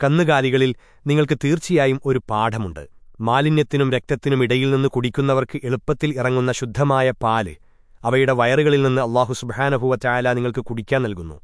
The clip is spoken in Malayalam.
കന്നുകാലികളിൽ നിങ്ങൾക്ക് തീർച്ചയായും ഒരു പാഠമുണ്ട്. മാലിന്യത്തിനും രക്തത്തിനും ഇടയിൽ നിന്ന് കുടിക്കുന്നവർക്ക് എളുപ്പത്തിൽ ഇറങ്ങുന്ന ശുദ്ധമായ പാൽ അവയുടെ വയറുകളിൽ നിന്ന് അള്ളാഹു സുബാനഭൂവ ചായാല നിങ്ങൾക്ക് കുടിക്കാൻ നൽകുന്നു.